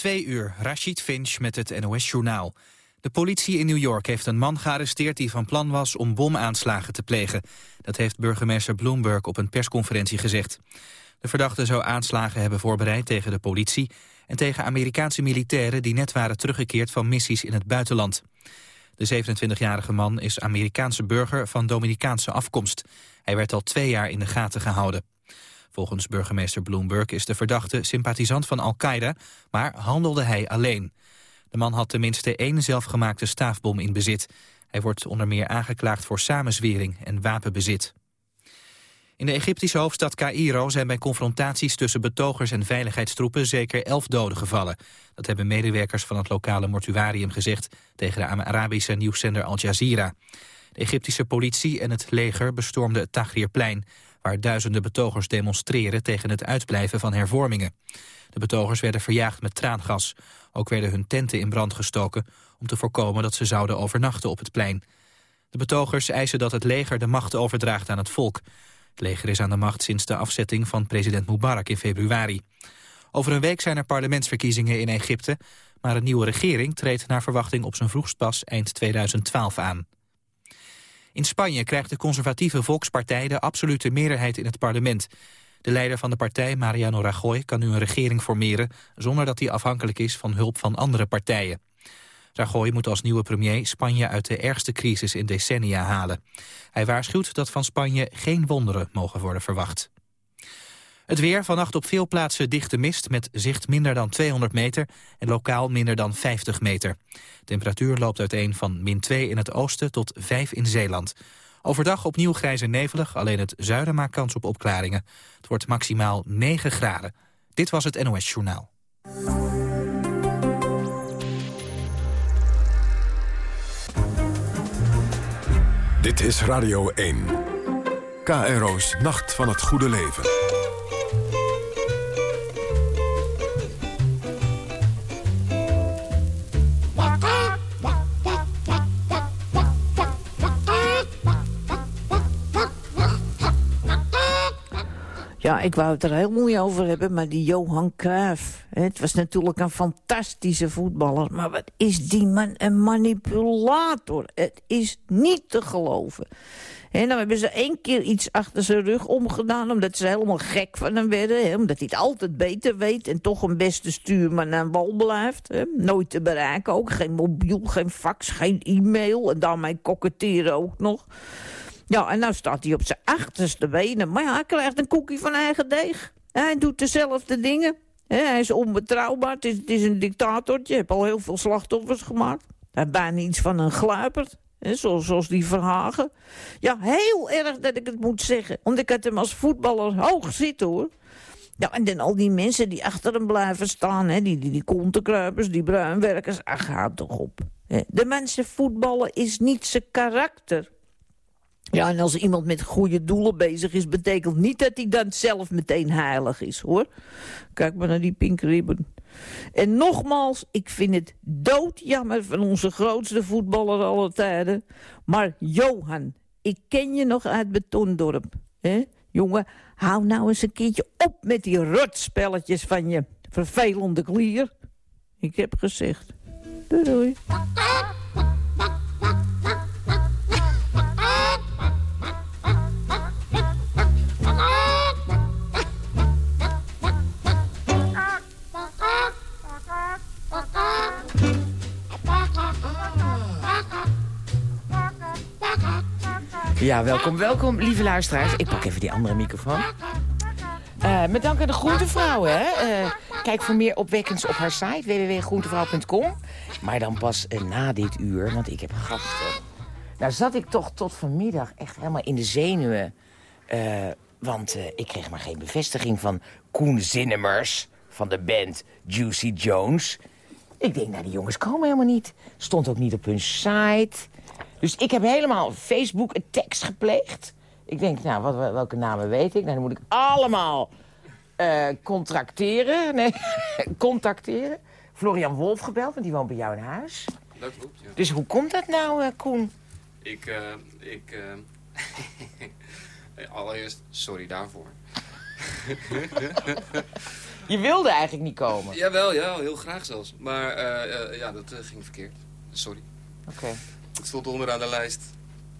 twee uur, Rashid Finch met het NOS-journaal. De politie in New York heeft een man gearresteerd die van plan was om bomaanslagen te plegen. Dat heeft burgemeester Bloomberg op een persconferentie gezegd. De verdachte zou aanslagen hebben voorbereid tegen de politie... en tegen Amerikaanse militairen die net waren teruggekeerd van missies in het buitenland. De 27-jarige man is Amerikaanse burger van Dominicaanse afkomst. Hij werd al twee jaar in de gaten gehouden. Volgens burgemeester Bloomberg is de verdachte sympathisant van Al-Qaeda, maar handelde hij alleen. De man had tenminste één zelfgemaakte staafbom in bezit. Hij wordt onder meer aangeklaagd voor samenzwering en wapenbezit. In de Egyptische hoofdstad Cairo zijn bij confrontaties tussen betogers en veiligheidstroepen zeker elf doden gevallen. Dat hebben medewerkers van het lokale mortuarium gezegd tegen de Arabische nieuwszender Al Jazeera. De Egyptische politie en het leger bestormden het Tahrirplein waar duizenden betogers demonstreren tegen het uitblijven van hervormingen. De betogers werden verjaagd met traangas. Ook werden hun tenten in brand gestoken om te voorkomen dat ze zouden overnachten op het plein. De betogers eisen dat het leger de macht overdraagt aan het volk. Het leger is aan de macht sinds de afzetting van president Mubarak in februari. Over een week zijn er parlementsverkiezingen in Egypte... maar een nieuwe regering treedt naar verwachting op zijn vroegst pas eind 2012 aan. In Spanje krijgt de conservatieve Volkspartij de absolute meerderheid in het parlement. De leider van de partij, Mariano Rajoy, kan nu een regering formeren... zonder dat hij afhankelijk is van hulp van andere partijen. Rajoy moet als nieuwe premier Spanje uit de ergste crisis in decennia halen. Hij waarschuwt dat van Spanje geen wonderen mogen worden verwacht. Het weer, vannacht op veel plaatsen dichte mist met zicht minder dan 200 meter en lokaal minder dan 50 meter. Temperatuur loopt uiteen van min 2 in het oosten tot 5 in Zeeland. Overdag opnieuw grijs en nevelig, alleen het zuiden maakt kans op opklaringen. Het wordt maximaal 9 graden. Dit was het NOS Journaal. Dit is Radio 1. KRO's Nacht van het Goede Leven. Ja, ik wou het er heel mooi over hebben, maar die Johan Cruijff... Het was natuurlijk een fantastische voetballer... maar wat is die man een manipulator? Het is niet te geloven. En dan hebben ze één keer iets achter zijn rug omgedaan... omdat ze helemaal gek van hem werden. Hè, omdat hij het altijd beter weet en toch een beste stuurman aan wal blijft. Hè. Nooit te bereiken ook. Geen mobiel, geen fax, geen e-mail. En daarmee koketteren ook nog. Ja, en nou staat hij op zijn achterste benen. Maar ja, hij krijgt een koekje van eigen deeg. Hij doet dezelfde dingen. hij is onbetrouwbaar. Het is, het een dictatortje. Hij heeft al heel veel slachtoffers gemaakt. Hij heeft bijna iets van een gluiperd. zoals, zoals die Verhagen. Ja, heel erg dat ik het moet zeggen. Want ik had hem als voetballer hoog zitten, hoor. Ja, en dan al die mensen die achter hem blijven staan. Hè, die, die, die kontenkruipers, die bruinwerkers. Ach, gaat toch op. De mensen voetballen is niet zijn karakter. Ja, en als iemand met goede doelen bezig is... betekent niet dat hij dan zelf meteen heilig is, hoor. Kijk maar naar die pink ribbon. En nogmaals, ik vind het doodjammer van onze grootste voetballer aller tijden. Maar Johan, ik ken je nog uit Betondorp. hè? Jongen, hou nou eens een keertje op met die rotspelletjes van je vervelende klier. Ik heb gezegd. Doei doei. Ja, welkom, welkom, lieve luisteraars. Ik pak even die andere microfoon. Uh, met dank aan de Groentevrouw, hè. Uh, kijk voor meer opwekkends op haar site, www.groentevrouw.com. Maar dan pas uh, na dit uur, want ik heb gasten. Nou zat ik toch tot vanmiddag echt helemaal in de zenuwen. want ik kreeg maar geen bevestiging van Koen Zinnemers... van de band Juicy Jones. Ik denk, nou, die jongens komen helemaal niet. Stond ook niet op hun site... Dus ik heb helemaal Facebook een tekst gepleegd. Ik denk, nou, wat, welke namen weet ik? Nou, dan moet ik allemaal uh, contracteren. Nee, contacteren. Florian Wolf gebeld, want die woont bij jou in huis. Dat klopt, ja. Dus hoe komt dat nou, uh, Koen? Ik, uh, ik... allereerst, sorry daarvoor. Je wilde eigenlijk niet komen. Jawel, ja, heel graag zelfs. Maar eh, eh, ja, dat eh, ging verkeerd. Sorry. Oké. Het stond onderaan de lijst.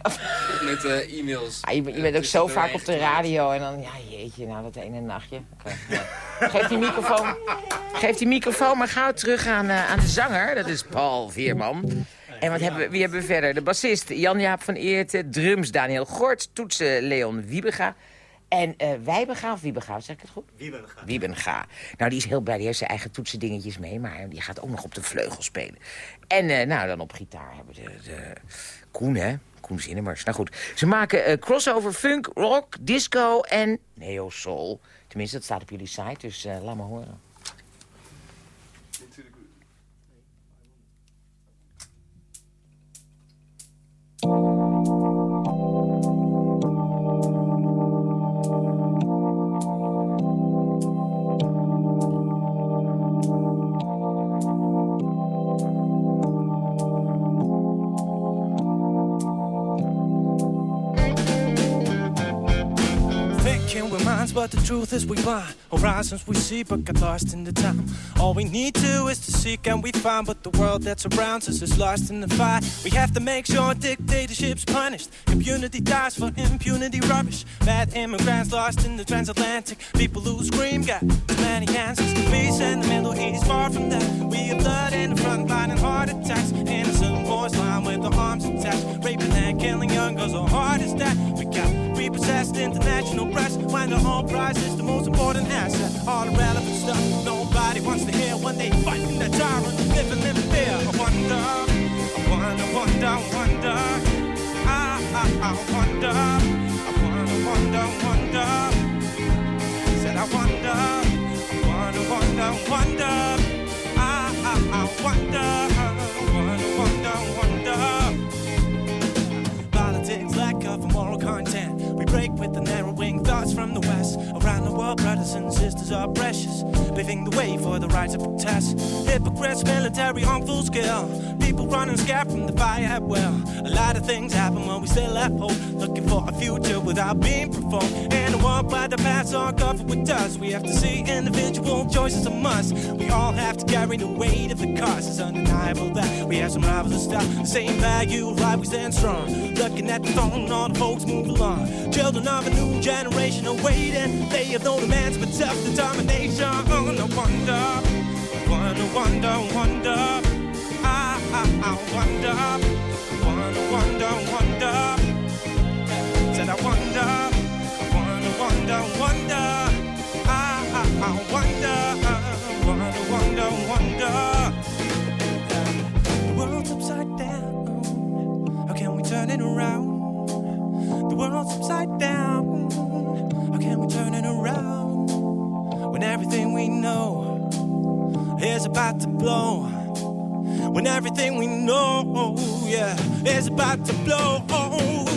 Met eh, e-mails. Ah, je, Eh, bent ook tussen zo vaak op de radio en dan, ja jeetje, nou dat ene nachtje. Ja. Geef die microfoon, geef die microfoon, maar gauw terug aan, eh, aan de zanger. Dat is Paul Veerman. En wat hebben we, wie hebben we verder? De bassist Jan-Jaap van Eerten, drums Daniel Gort, toetsen Leon Wiebega. En eh Wijbega of Wiebega, zeg ik het goed? Wiebenga. Wiebenga. Nou, die is heel blij. Die heeft zijn eigen toetsendingetjes mee. Maar die gaat ook nog op de vleugel spelen. En eh, nou, dan op gitaar hebben we de, de Koen, hè? Koen Zinnemers. Nou goed, ze maken eh, crossover funk, rock, disco en neo-soul. Tenminste, dat staat op jullie site, dus laat maar horen. We blind. Horizons we see, but get lost in the time. All we need to is to seek and we find, but the world that surrounds us is lost in the fight. We have to make sure dictatorship's punished. Impunity dies for impunity rubbish. Bad immigrants lost in the transatlantic. People who scream got too many answers. Peace in the Middle East, far from that. We have blood in the front line and heart attacks. Innocent boys lying with their arms attached. Raping and killing young girls, so hard as that. We got repossessed international press when the whole prize is the most important asset. All the relevant stuff nobody wants to hear when they fight in the tyrant, living in fear. I wonder, I wonder, wonder, wonder. I, I, I wonder, I wonder, wonder, wonder. Said I wonder, I wonder, wonder, wonder. With the narrowing thoughts from the west. Around the world, brothers and sisters are precious, paving the way for the right to protest. Hypocrites, military on full scale. People running scared from the fire at will. A lot of things happen when we still have hope, looking for a future without being performed. And a world by the paths are covered with dust, we have to see individual choices a must. We all have to carry the weight of the cost. It's undeniable that we have some rivals and stuff. The same value, life we stand strong. Looking at the phone, all the folks move along. Children of a new generation are waiting. They have no demands but self determination. No wonder, wonder, ah, ah, ah, wonder, wonder. I, I, I wonder, wonder, wonder, wonder. Said I wonder, wonder, wonder, wonder. I, I, I wonder, wonder, wonder, wonder. The world's upside down. How can we turn it around? The world's upside down. How can we turn it around? When everything we know is about to blow. When everything we know, yeah, is about to blow.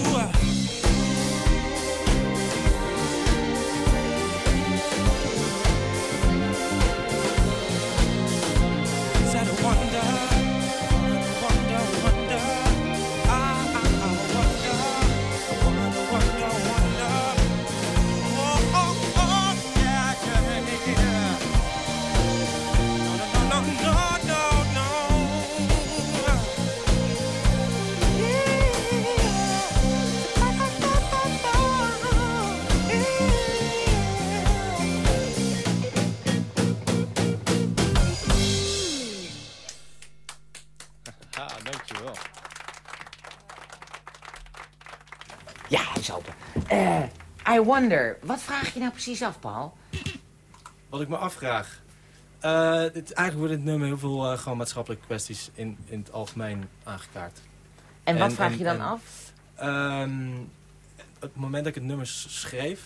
Wonder, wat vraag je nou precies af, Paul? Wat ik me afvraag. eh, dit, eigenlijk wordt dit nummer heel veel eh, gewoon maatschappelijke kwesties in, in het algemeen aangekaart. En wat En- vraag en- je dan en- af? Op het moment dat ik het nummer schreef,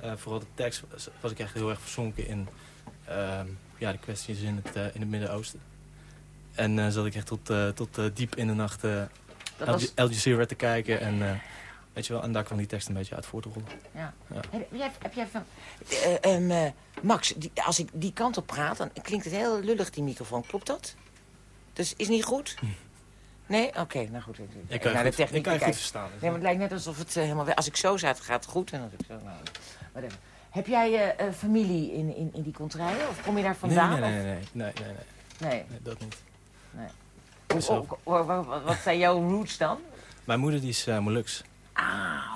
eh, vooral de tekst, was, ik echt heel erg verzonken in ehm, ja, de kwesties in het, in het Midden-Oosten. En zat ik echt tot, tot diep in de nacht Al, was, Jazeera te kijken. En, weet je wel, en daar kwam die tekst een beetje uit voor te rollen. ja. Ja. Heb, jij, heb jij van... Eh, ehm, eh, Max, die, als ik die kant op praat, dan klinkt het heel lullig, die microfoon. Klopt dat? Dus is niet goed? Nee? Oké, nou goed. Ik, Ik kan je naar de techniek ik kan je goed kijken. verstaan. dus Nee, maar het lijkt net alsof het eh, helemaal. Als ik zo zat, gaat het goed. En als ik zo... Nou, whatever. Heb jij familie in, in, in die contraien? Of kom je daar Nee, vandaan? nee, nee, nee, nee, nee, nee, nee. nee, dat niet. Hoe- wat, wat zijn jouw roots dan? Mijn moeder die is uh, Molux Ah,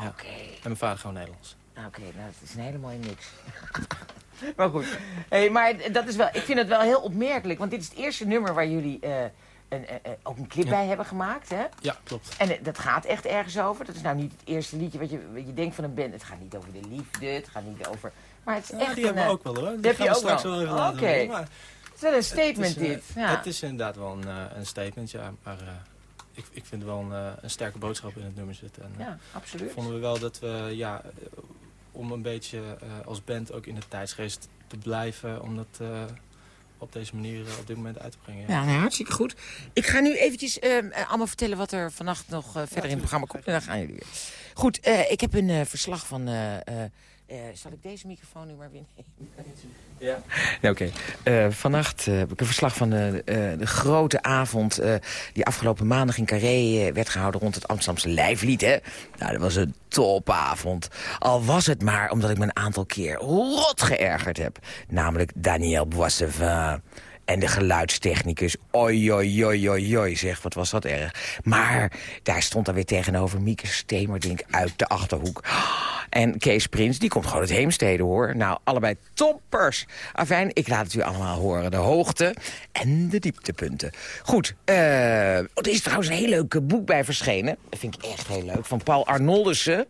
Ja. oké. en mijn vader gewoon Nederlands. Oké, nou, dat is een hele mooie mix. maar goed. Hey, maar dat is wel, ik vind het wel heel opmerkelijk. Want dit is het eerste nummer waar jullie eh, een, eh, eh, ook een clip Ja. bij hebben gemaakt. Hè? Ja, klopt. En dat gaat echt ergens over. Dat is nou niet het eerste liedje wat je, wat je denkt van een band. Het gaat niet over de liefde, het gaat niet over... Maar het is Ja, echt die een, hebben we ook wel hoor. Die, die heb gaan je we ook straks wel. wel Oké. Het is wel een statement het is, dit. Ja. Het is inderdaad wel een, een statement, ja. Maar ik, ik vind wel een, eh, een sterke boodschap in het nummer zitten. En, eh, ja, absoluut. vonden we wel dat we, ja, eh, om een beetje eh, als band ook in de tijdsgeest te blijven, om dat eh, op deze manier op dit moment uit te brengen. Ja. Ja, nou, hartstikke goed. Ik ga nu eventjes ehm, eh, allemaal vertellen wat er vannacht nog eh, verder in het programma komt. En dan gaan jullie weer. Goed, eh, ik heb een eh, verslag van... eh, zal ik deze microfoon nu maar weer nemen? Ja. Ja, Oké. Eh, vannacht eh, heb ik een verslag van de, eh, de grote avond... eh, die afgelopen maandag in Carré werd gehouden rond het Amsterdamse lijflied. Hè? Nou, dat was een topavond. Al was het maar omdat ik me een aantal keer rot geërgerd heb. Namelijk Daniel Boissevin... En de geluidstechnicus, oi, oi, oi, oi, oi, zeg, wat was dat erg. Maar daar stond dan weer tegenover Mieke Stemerdink uit de Achterhoek. En Kees Prins, die komt gewoon uit Heemstede, hoor. Nou, allebei toppers. Afijn, ik laat het u allemaal horen. De hoogte en de dieptepunten. Goed, oh, er is trouwens een heel leuk boek bij verschenen. Dat vind ik echt heel leuk. Van Paul Arnoldussen.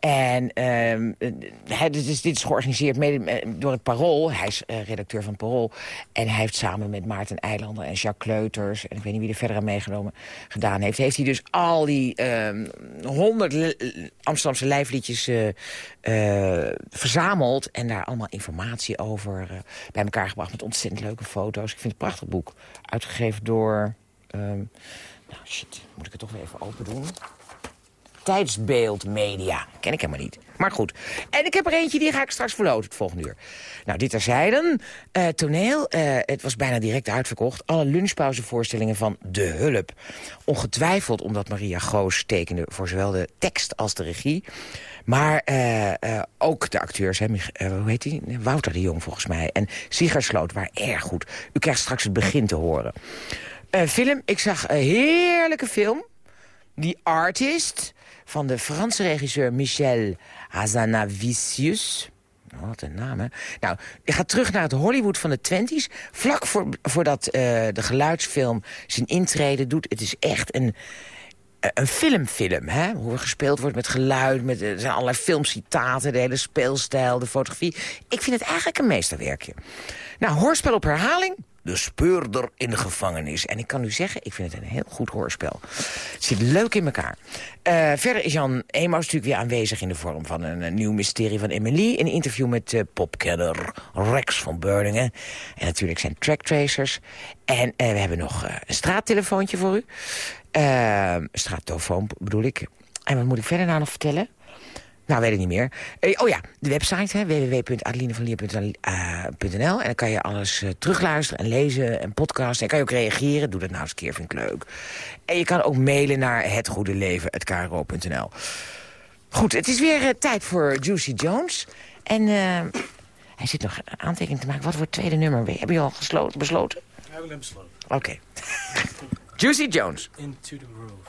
En hij, dit, is, dit is georganiseerd mede, eh, door het Parool. Hij is eh, redacteur van het Parool. En hij heeft samen met Maarten Eilander en Jacques Kleuters... en ik weet niet wie er verder aan meegenomen gedaan heeft... heeft hij dus al die ehm, honderd li- Amsterdamse lijfliedjes eh, verzameld... en daar allemaal informatie over bij elkaar gebracht... met ontzettend leuke foto's. Ik vind het een prachtig boek. Uitgegeven door... ehm, nou, shit, moet ik het toch weer even open doen? Tijdsbeeld Media. Ken ik helemaal niet. Maar goed. En ik heb er eentje, die ga ik straks verloten het volgende uur. Nou, dit terzijde. Eh toneel, eh, het was bijna direct uitverkocht. Alle lunchpauzevoorstellingen van De Hulp. Ongetwijfeld omdat Maria Goos tekende voor zowel de tekst als de regie. Maar eh, ook de acteurs, hè, hoe heet die? Wouter de Jong volgens mij. En Sigrid Sloot waren erg goed. U krijgt straks het begin te horen. Film, ik zag een heerlijke film. The Artist van de Franse regisseur Michel Hazanavicius. Oh, wat een naam, hè? Nou, je gaat terug naar het Hollywood van de twenties. Vlak voor, voordat eh, de geluidsfilm zijn intrede doet. Het is echt een, eh, een filmfilm, hè? Hoe er gespeeld wordt met geluid, met, er zijn allerlei filmcitaten... de hele speelstijl, de fotografie. Ik vind het eigenlijk een meesterwerkje. Nou, hoorspel op herhaling. De speurder in de gevangenis. En ik kan u zeggen, ik vind het een heel goed hoorspel. Het zit leuk in elkaar. Eh, verder is Jan Emaus natuurlijk weer aanwezig in de vorm van een, nieuw mysterie van Emily. Een interview met eh, popkenner Rex van Beuningen. En natuurlijk zijn tracktracers. En eh, we hebben nog een straattelefoontje voor u. Straattelefoon bedoel ik. En wat moet ik verder nou nog vertellen? Nou, weet ik niet meer. Eh, oh ja, de website, hè, www.adelinevanlier.nl. en dan kan je alles eh, terugluisteren en lezen en podcasten. En kan je ook reageren. Doe dat nou eens een keer, vind ik leuk. En je kan ook mailen naar hetgoedeleven.kro.nl. Goed, het is weer eh, tijd voor Juicy Jones. En hij zit nog een aantekening te maken. Wat wordt het tweede nummer? Heb je al gesloten, besloten? We hebben hem besloten. Oké. Juicy Jones. Into the groove.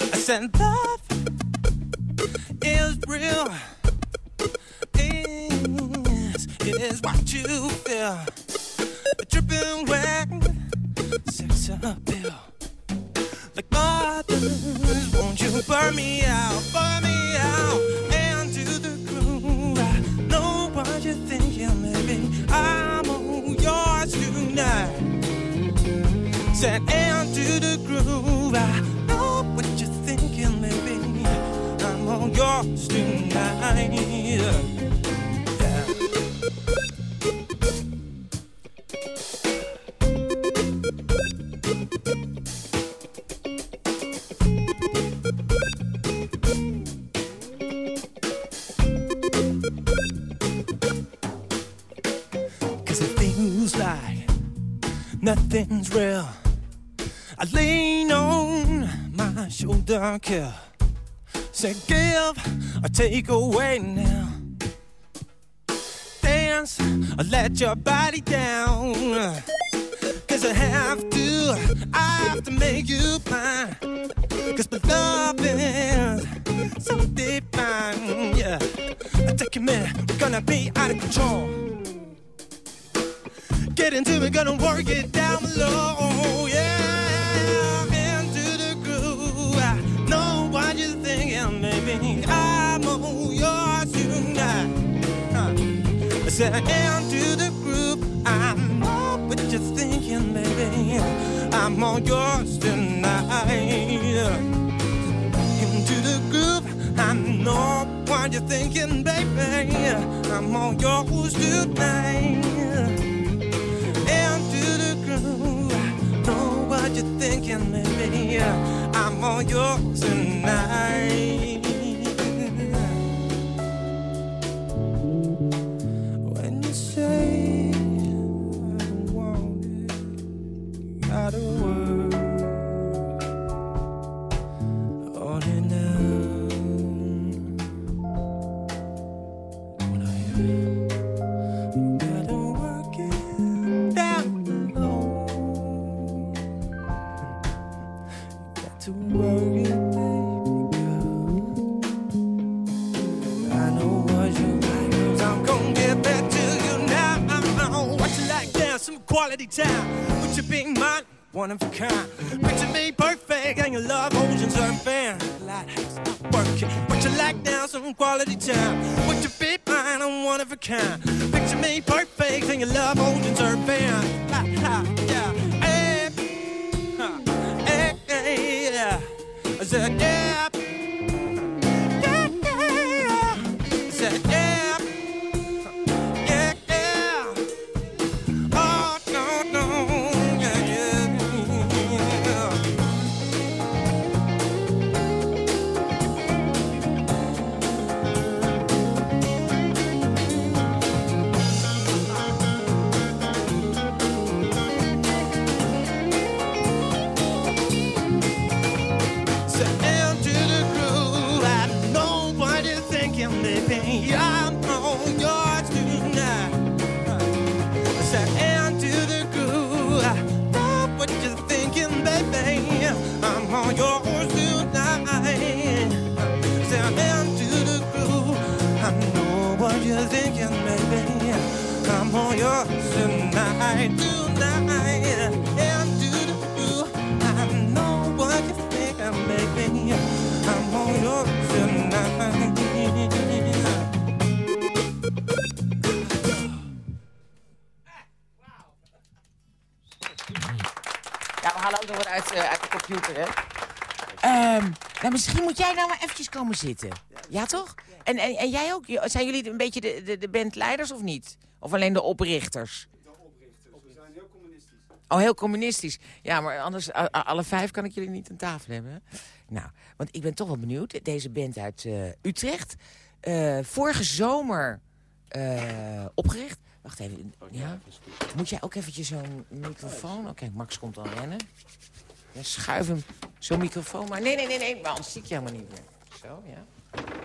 I said, Love is real. Is, is what you feel. A Dripping wet, sex appeal. Like mothers, won't you burn me out, burn me out, to the groove. I know what you're thinking, baby. I'm all yours tonight. Said, and to the groove. Yours tonight. Cause it feels like nothing's real. I lean on my shoulder, kill. Say, give or take away now. Dance or let your body down. Cause I have to, I have to make you mine. Cause my love is so divine, yeah. I take a minute, we're gonna be out of control. Get into it, gonna work it down below, yeah. Said, into the groove. I know what you're thinking, baby. I'm on yours tonight. Into the groove. I know what you're thinking, baby. I'm on yours tonight into the groove. Know what you're thinking, baby. I'm on yours tonight. It, gotta work on it now. When I am. Gotta work it down low. Got to work it, baby girl. I know what you like, I'm gonna get back to you now. What you like? Some quality time. One of a kind. Picture me perfect, and your love oceans are fan. Lighthouse, working. What you like now? Some quality time. Would you be mine? I'm one of a kind. Picture me perfect, and your love oceans are fan. Lighthouse, eh, de hè? Ehm, nou, misschien moet jij nou maar eventjes komen zitten. Ja, toch? En, en, en jij ook? Zijn jullie een beetje de, de, de bandleiders of niet? Of alleen de oprichters? Oh, heel communistisch. Ja, maar anders, alle vijf kan ik jullie niet aan tafel hebben. Nou, want ik ben toch wel benieuwd. Deze band uit eh, Utrecht. eh, vorige zomer eh, opgericht. Wacht even. Ja? Moet jij ook eventjes zo'n microfoon... Oké, Max komt al rennen. Ja, schuif hem zo'n microfoon maar. Nee, nee, nee, nee. Maar anders zie ik je helemaal niet meer. Zo, ja.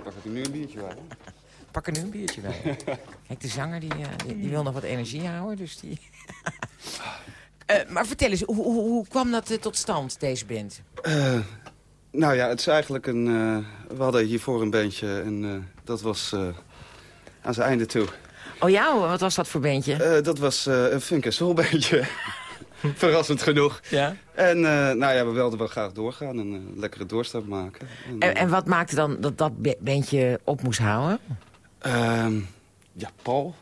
Pak ik nu een biertje bij. Pak er nu een biertje bij. Kijk, de zanger die, eh, die, die wil nog wat energie houden, dus die... Eh, maar vertel eens, hoe, hoe, hoe kwam dat eh, tot stand, deze band? Nou ja, het is eigenlijk een... we hadden hiervoor een bandje en dat was aan zijn einde toe. Oh ja, wat was dat voor bandje? Dat was een funk en soul bandje. Verrassend genoeg. ja. En eh, nou ja, we wilden wel graag doorgaan en een lekkere doorstap maken. En, En, en wat maakte dan dat dat bandje op moest houden? ehm, ja, Paul.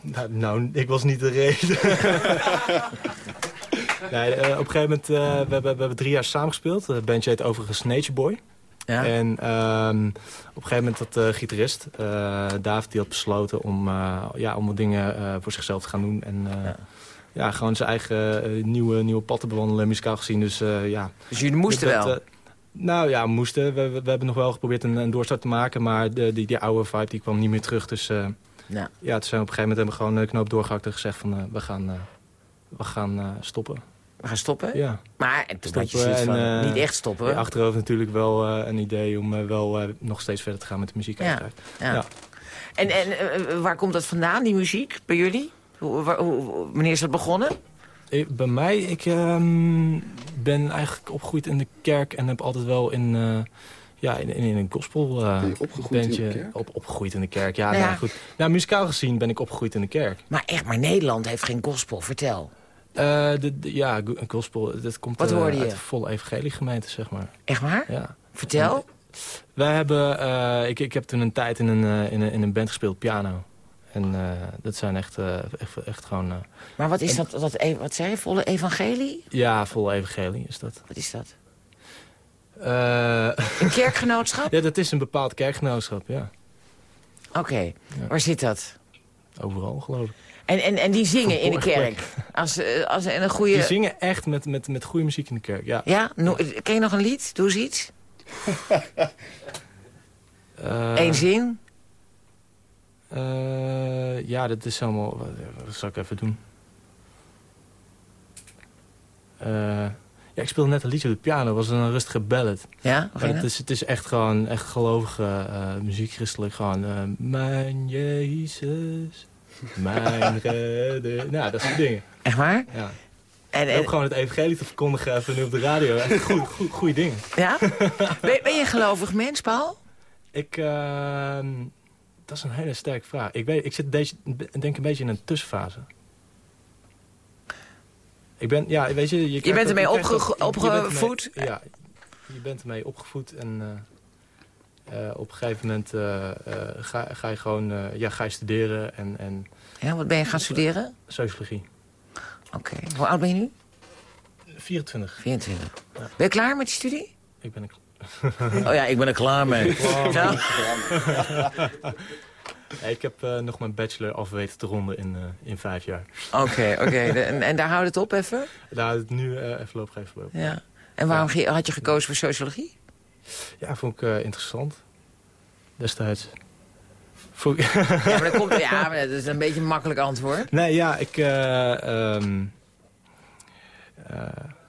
Nou, nou, ik was niet de reden. nee, eh, op een gegeven moment, eh, we, hebben, we hebben drie jaar samengespeeld. Het bandje heet overigens Nature Boy. Ja. En ehm, op een gegeven moment dat de gitarist, eh, David, die had besloten om, eh, ja, om wat dingen eh, voor zichzelf te gaan doen. En eh, Ja. Ja. gewoon zijn eigen eh, nieuwe, nieuwe pad te bewandelen, muzikaal gezien. Dus eh, ja. Dus jullie moesten Dat, wel. nou ja, moesten. We, we, we hebben nog wel geprobeerd een, een doorstart te maken. Maar de, die, die oude vibe die kwam niet meer terug. Dus eh, Ja. ja, toen zijn we op een gegeven moment hebben we gewoon de knoop doorgehakt en gezegd van we gaan, we gaan stoppen. We gaan stoppen. Ja. Maar en toen had je Stoppen zoiets van, en, eh, niet echt stoppen. Ja, achterhoofd natuurlijk wel een idee om wel nog steeds verder te gaan met de muziek. Ja. Ja. Ja. En, en waar komt dat vandaan, die muziek, bij jullie? Hoe, waar- hoe- wanneer is dat begonnen? Eh, Bij mij, ik ehm, ben eigenlijk opgegroeid in de kerk en heb altijd wel in, eh, ja, in, in, in een gospel eh, Ben je opgegroeid in de bandje kerk? Op, opgegroeid in de kerk. Ja, Nou ja. nou, goed. Nou, muzikaal gezien ben ik opgegroeid in de kerk. Maar echt, maar Nederland heeft geen gospel, vertel. Eh, de, de- ja, go- gospel, dat komt Wat hoorde je? uit de volle evangeliegemeente, zeg maar. Echt waar? Ja. Vertel. Wij hebben, eh, ik, ik heb toen een tijd in een, in een, in een band gespeeld, piano. En eh, dat zijn echt, eh, echt, echt gewoon, eh, Maar wat is dat, dat e- wat zei je, volle evangelie? ja, volle evangelie is dat. Wat is dat? Een kerkgenootschap? ja, dat is een bepaald kerkgenootschap, ja. Oké, waar zit dat? Overal, geloof ik. En, en, en die zingen in de kerk? Als, als en een goede... Die zingen echt met, met, met goede muziek in de kerk, ja. Ja? No- ken je nog een lied? Doe eens iets. Eén zin. Eh, ja, dat is allemaal... Wat, zal ik even doen? Eh, ja, ik speelde net een liedje op de piano. Was een rustige ballad. Ja? Maar het, is, het is echt gewoon echt gelovige eh, muziek, christelijk. Gewoon, mijn Jezus, mijn redder. Nou, dat soort dingen. Echt waar? Ja. En, En ook gewoon het evangelie te verkondigen even nu op de radio. Echt goede goe, goeie dingen. ja? ben, ben je een gelovig mens, Paul? Ik, ehm, dat is een hele sterke vraag. Ik, weet, ik zit deze, denk een beetje in een tussenfase. Ik ben, ja, weet je... Je, bent ermee je krijgt opge- je opgevoed? ja, je bent ermee opgevoed en eh, eh, op een gegeven moment eh, ga, ga je gewoon ja, ga je studeren en, en Ja, wat ben je gaan studeren? sociologie. Oké. Hoe oud ben je nu? 24. 24. Ben je klaar met die studie? Ik ben een Oh ja, ik ben er klaar mee. Ja. Ja, ik heb eh, nog mijn bachelor af weten te ronden in, eh, in vijf jaar. Oké, oké. En, en daar houdt het op even? Daar houdt het nu eh, even loop even op. Ja. En waarom had je gekozen voor sociologie? Ja, vond ik eh, interessant. Destijds. Vond ik- Ja, maar, dat komt, ja, maar dat is een beetje een makkelijk antwoord. nee, ja, ik... eh, ehm, eh,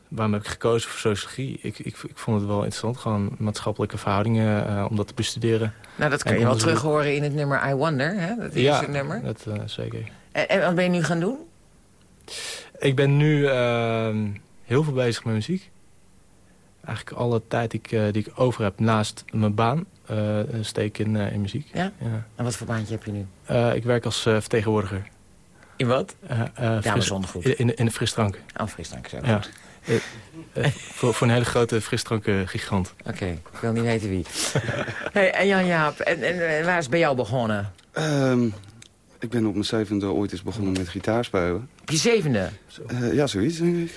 waarom heb ik gekozen voor sociologie? Ik, ik, ik vond het wel interessant. Gewoon maatschappelijke verhoudingen, eh, om dat te bestuderen. Nou, dat kan En je wel terug horen in het nummer I Wonder, hè? Dat eerste nummer. dat eh, zeker. En, en wat ben je nu gaan doen? Ik ben nu ehm, heel veel bezig met muziek. Eigenlijk alle tijd die ik, eh, die ik over heb naast mijn baan steek in, in muziek. Ja? Ja. En wat voor baantje heb je nu? Ik werk als vertegenwoordiger. In wat? Eh, fris- Damesondergoed. in, in, de frisdrank. Oh, frisdrank zo. Ja. Eh, voor, voor een hele grote frisdrankgigant. Oké, ik wil niet weten wie. hey, en Jan-Jaap, en, en, en waar is het bij jou begonnen? Ehm, ik ben op mijn zevende ooit eens begonnen met gitaarspelen. Op je zevende? Eh, ja, zoiets denk ik.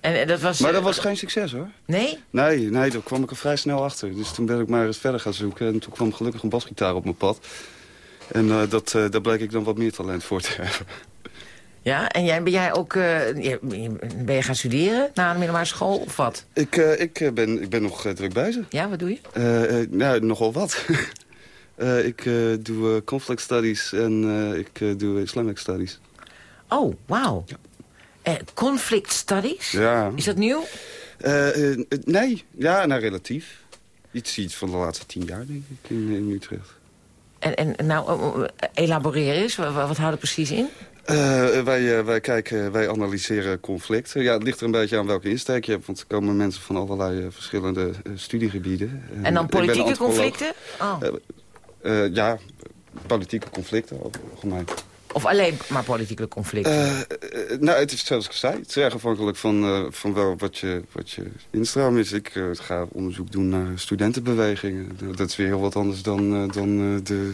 En, en dat was... Maar dat eh, was geen succes hoor. Nee? Nee, nee, daar kwam ik er vrij snel achter. Dus toen ben ik maar eens verder gaan zoeken. En toen kwam gelukkig een basgitaar op mijn pad. En eh, dat, eh, daar bleek ik dan wat meer talent voor te hebben. Ja, en jij, ben jij ook... eh, ben je gaan studeren na de middelbare school of wat? Ik, eh, ik, eh, ben, ik ben nog druk bezig. Ja, wat doe je? Nou, nogal wat. Ik doe conflict studies en ik doe Islamic studies. Oh, wauw. Conflict studies? Ja. Is dat nieuw? Nee, ja, nou relatief. Iets, iets van de laatste tien jaar, denk ik, in, in Utrecht. En, en nou, elaboreer eens. Wat, wat houdt het precies in? Eh, wij, eh, wij kijken, wij analyseren conflicten. Ja, het ligt er een beetje aan welke insteek je hebt. Want er komen mensen van allerlei eh, verschillende studiegebieden. En dan politieke conflicten? Oh. Ja, politieke conflicten algemeen. Of alleen maar politieke conflicten? Nou, het is zoals ik zei. Het is erg afhankelijk van, van wel wat je, wat je instroom is. Ik ga onderzoek doen naar studentenbewegingen. Dat is weer heel wat anders dan, dan de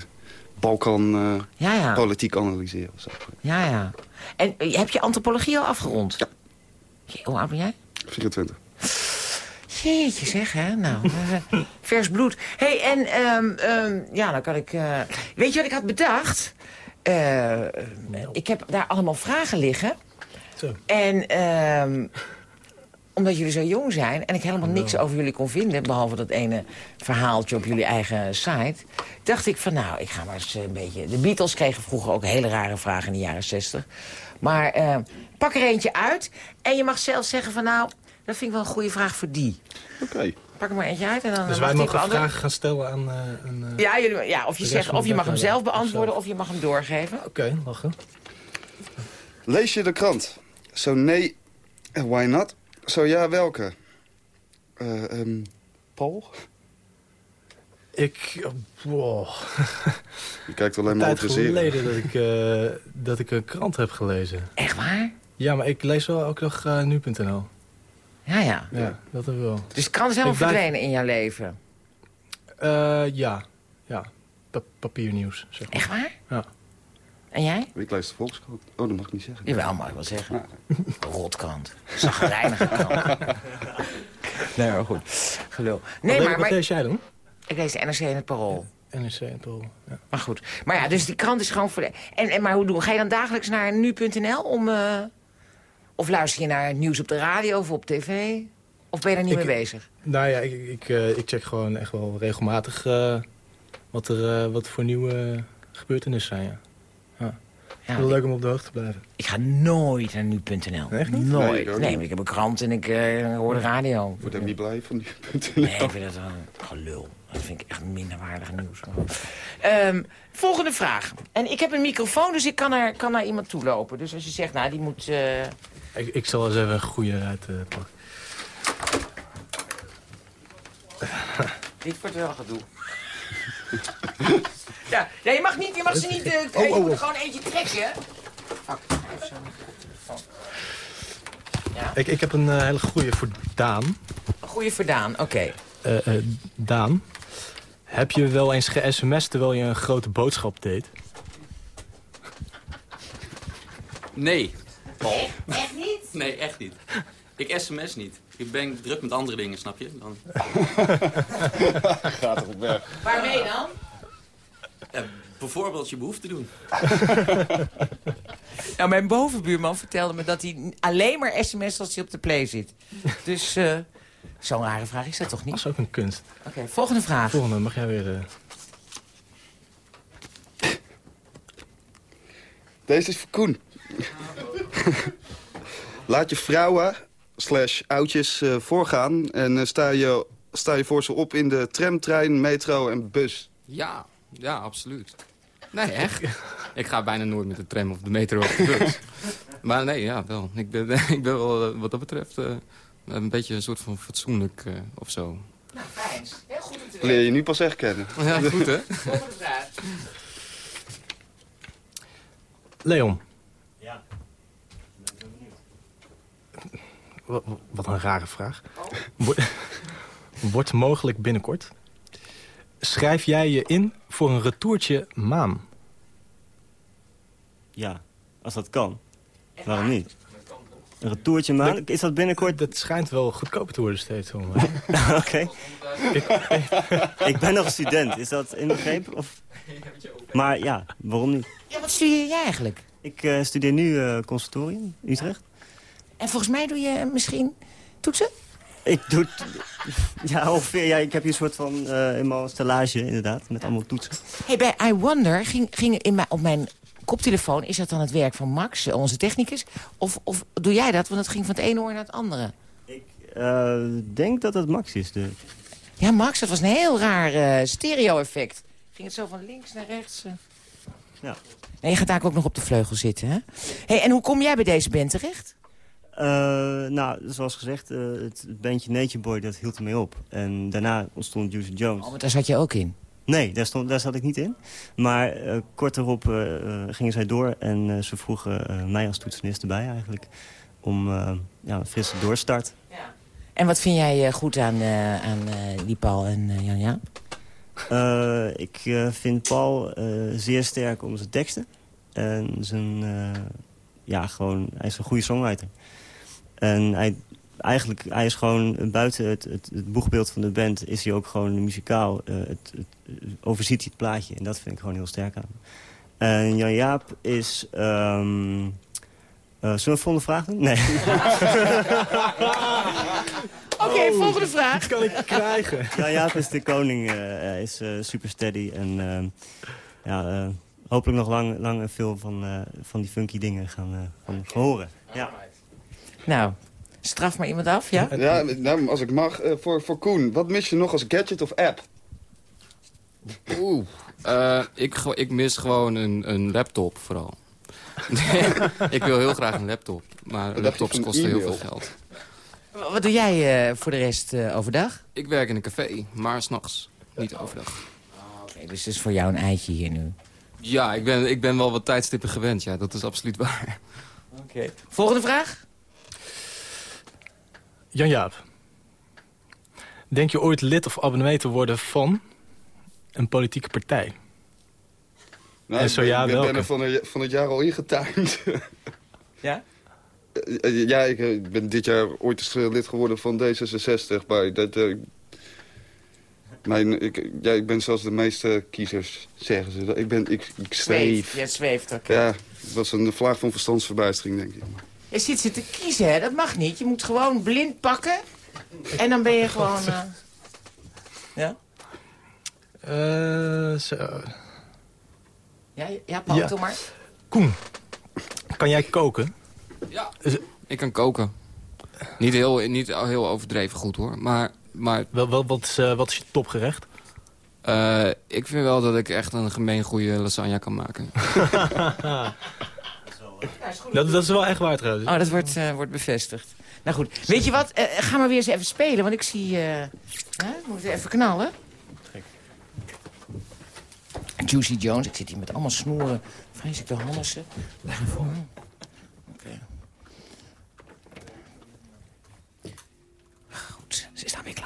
Balkan eh, ja, ja. politiek analyseren. Of zo. ja, ja. En eh, heb je antropologie al afgerond? Ja. Hoe oud ben jij? 24. Jeetje zeg, hè? Nou, eh, vers bloed. hey, en ehm, ehm, ja, dan kan ik... eh, weet je wat ik had bedacht? Eh, ik heb daar allemaal vragen liggen. Zo. En ehm, omdat jullie zo jong zijn en ik helemaal niks over jullie kon vinden... behalve dat ene verhaaltje op jullie eigen site... dacht ik van nou, ik ga maar eens een beetje... De Beatles kregen vroeger ook hele rare vragen in de jaren 60. Maar eh, pak er eentje uit en je mag zelf zeggen van nou... dat vind ik wel een goede vraag voor die. Oké. Pak er maar eentje uit en dan Dus wij mogen voor anderen- vragen gaan stellen aan eh, een... eh, Ja, jullie, ja, of je, zegt, of je mag hem zelf beantwoorden of je mag hem doorgeven. Oké, lachen. Lees je de krant? Zo nee, why not? Zo ja, welke? Eh, ehm, Paul? Ik... Wow. Je kijkt alleen Een maar op de serie. geleden dat ik, eh, dat ik een krant heb gelezen. Echt waar? Ja, maar ik lees wel ook nog eh, nu.nl. Ja, ja. Ja, dat heb ik wel. Dus kan dus helemaal Ik blijf- verdwenen in jouw leven. Eh, ja, ja. Pa- papiernieuws, zeg maar. Echt waar? Ja. En jij? Ik de Volkskrant. Oh, dat mag ik niet zeggen. Jawel, mag ik wel zeggen. Ja. Rotkrant. Zagrijnige krant. nee, maar goed. Gelul. Nee, maar, wat maar lees jij dan? ik lees de NRC en het Parool. NRC en Parool. Ja. Maar goed. Maar ja, dus die krant is gewoon voor de... En, en maar hoe doen? Ga je dan dagelijks naar nu.nl om... eh, Of luister je naar het nieuws op de radio of op tv? Of ben je er niet Ik- mee bezig? Nou ja, ik, ik, eh, ik check gewoon echt wel regelmatig eh, wat, er, wat voor nieuwe gebeurtenissen zijn. Ja. Ja, Heel ik, leuk om op de hoogte te blijven. ik ga nooit naar nu.nl. Echt niet? Nooit. Nee, ik want ik heb een krant en ik eh, hoor de radio. Ik word ook niet blij van die Nee, ik vind dat een gelul. Dat vind ik echt minderwaardig nieuws. Ehm, volgende vraag. En ik heb een microfoon, dus ik kan naar, kan naar iemand toe lopen. Dus als je zegt, nou, die moet... eh, Ik, ik zal eens even een goede uit eh, pakken. Dit wordt wel gedoe. ja, nee, je mag niet, je mag ze niet... eh, Oh, je oh, moet er oh. gewoon eentje trekken? Fuck. Ja, Ik, ik heb een eh, hele goede voor Daan. een goede verdaan, oké. Eh, eh, Daan, heb je wel eens ge-sms terwijl je een grote boodschap deed? Nee. Paul? Echt niet? Nee, echt niet. Ik sms niet. Ik ben druk met andere dingen, snap je? Dan, Gaat er op weg. Waarmee dan? bijvoorbeeld je behoefte doen. Nou, mijn bovenbuurman vertelde me dat hij alleen maar sms als hij op de play zit. Dus eh, zo'n rare vraag is dat toch Dat niet? is ook een kunst. Oké, volgende vraag. Volgende, mag jij weer... eh, Deze is voor Koen. Laat je vrouwen slash oudjes eh, voorgaan en eh, sta, je, sta je voor ze op in de tram, trein, metro en bus. Ja, ja, absoluut. Nee, echt. Ik ga bijna nooit met de tram of de metro of de bus. maar nee, ja, wel. Ik ben, ik ben wel, eh, wat dat betreft, eh, een beetje een soort van fatsoenlijk eh, of zo. Nou, fijn. Heel goed om te Leer je nu pas echt kennen. Ja, goed hè? Volgende vraag. Leon. Wat, een rare vraag. Wordt, wordt mogelijk binnenkort. Schrijf jij je in voor een retourtje maan? Ja, als dat kan. Waarom niet? Een retourtje maan, is dat binnenkort? Dat schijnt wel goedkoper te worden steeds. Oké. Ik ben nog student, is dat inbegrepen? Of... Maar ja, waarom niet? Ja, wat studeer jij eigenlijk? Ik eh, studeer nu eh conservatorium, Utrecht. En volgens mij doe je misschien toetsen? Ik doe... Ja, ongeveer. Ja, ik heb hier een soort van eh eenmaal stellage, inderdaad, met allemaal toetsen. Hey, bij I Wonder ging, ging in mijn, op mijn koptelefoon... is dat dan het werk van Max, eh, onze technicus? Of, of doe jij dat? Want het ging van het ene oor naar het andere. Ik eh, denk dat het Max is. De... Ja, Max, dat was een heel raar eh, stereo-effect. Ging het zo van links naar rechts? eh? Ja. Nee, je gaat daar ook nog op de vleugel zitten, hè? Hey, en hoe kom jij bij deze band terecht? Eh, nou, zoals gezegd, eh, het, bandje Nature Boy, dat hield ermee op. En daarna ontstond Juicy Jones. Oh, want daar zat je ook in. Nee, daar, stond, daar zat ik niet in. Maar eh, kort daarop gingen zij door en eh, ze vroegen eh, mij als toetsenist erbij eigenlijk. Om eh, ja, een frisse doorstart. En wat vind jij goed aan, eh, aan eh, die Paul en Jan Jaap? Eh, ik vind Paul eh, zeer sterk om zijn teksten. En zijn, eh, ja, gewoon, hij is een goede songwriter. En hij eigenlijk, hij is gewoon buiten het, het, het boegbeeld van de band... is hij ook gewoon muzikaal. eh, het, het, overziet hij het plaatje. En dat vind ik gewoon heel sterk aan hem. En Jan-Jaap is... ehm eh, zullen we een volgende vraag doen? Nee. Oké, volgende vraag. kan ik krijgen. Ja, Jaap is de koning. eh, hij is eh, super steady. En ehm, ja, eh, hopelijk nog lang, lang en veel van, eh, van die funky dingen gaan, eh, gaan horen. Ja. Nou, straf maar iemand af, ja? Ja, nou, als ik mag, eh, voor, voor Koen. Wat mis je nog als gadget of app? Oeh. Eh, ik, ik mis gewoon een, een laptop vooral. Ik wil heel graag een laptop. Maar laptops kosten heel veel geld. Wat doe jij eh, voor de rest eh, overdag? Ik werk in een café, maar s'nachts. Niet overdag. Oké, dus het is voor jou een eitje hier nu. Ja, ik ben, ik ben wel wat tijdstippen gewend. Ja, dat is absoluut waar. Oké. Volgende vraag? Jan-Jaap. Denk je ooit lid of abonnee te worden van een politieke partij? Nou, En zo ik ben- ja, ik ben, welke? er van, een- van het jaar al ingetuind. Ja? Eh, eh, ja, ik eh, ben dit jaar ooit eens lid geworden van D66. Maar dat, eh, mijn, ik, ja, ik ben zoals de meeste kiezers, zeggen ze. Ik, ben, ik, ik zweef. Ja, zweeft, oké. Ja, het was een vlaag van verstandsverbijstering, denk ik. Je zit ze te kiezen, hè? Dat mag niet. Je moet gewoon blind pakken. En dan ben je gewoon... eh, Ja? Eh, zo. Ja, ja Paul, Ja. doe maar. Koen, kan jij koken? Ja. Ik kan koken. Niet heel, niet heel overdreven goed hoor. Maar, maar Wel, wel, wat, is, eh, wat is je topgerecht? eh, ik vind wel dat ik echt een gemeen goede lasagne kan maken. Dat, dat is wel echt waar trouwens. Oh, dat wordt, eh, wordt bevestigd. Nou goed, weet je wat? Eh, ga maar weer eens even spelen, want ik zie... eh hè? we moeten even knallen. Juicy Jones, ik zit hier met allemaal snoeren. Vrees ik de voor me. Oké. Goed, ze is daarmee klaar.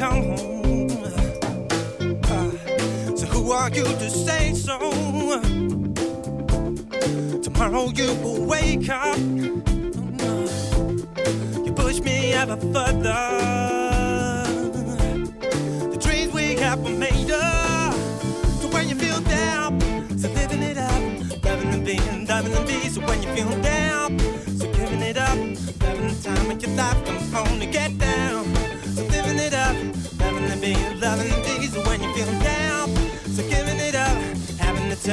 Come home. Ah, so who are you to say so? Tomorrow you will wake up. No. You push me ever further. The dreams we have were made up. So when you feel down, so living it up, loving and being, loving and beat. So when you feel down, so giving it up, loving the time of your life. Come on and get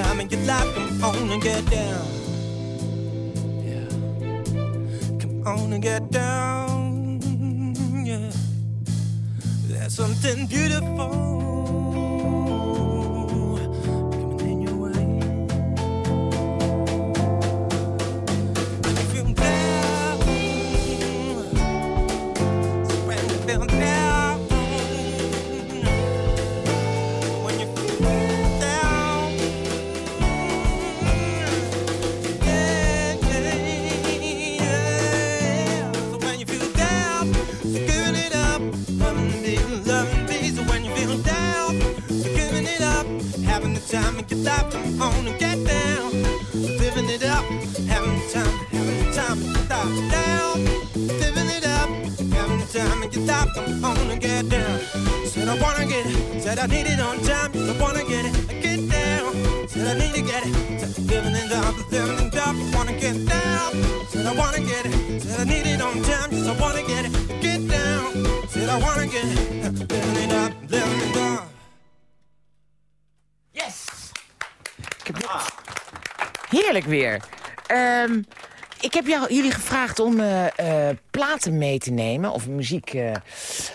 time of your life. Come on and get down. Yeah. Come on and get down. Yeah. There's something beautiful take your dive, on and get down. Living it up, having the time, having the time, get dive down. Living it up, having the time, and get dive, come on and get down. Said I wanna get it, said I need it on time, I wanna get it, I get down. Said I need to get it, said living it up, living it up, I wanna get down. Said I wanna get it, said I need it on time, yes I wanna get it, get down. Said I wanna get it, living it up, living it up. Heerlijk weer. Ehm, ik heb jou, jullie gevraagd om eh, eh, platen mee te nemen. Of muziek, eh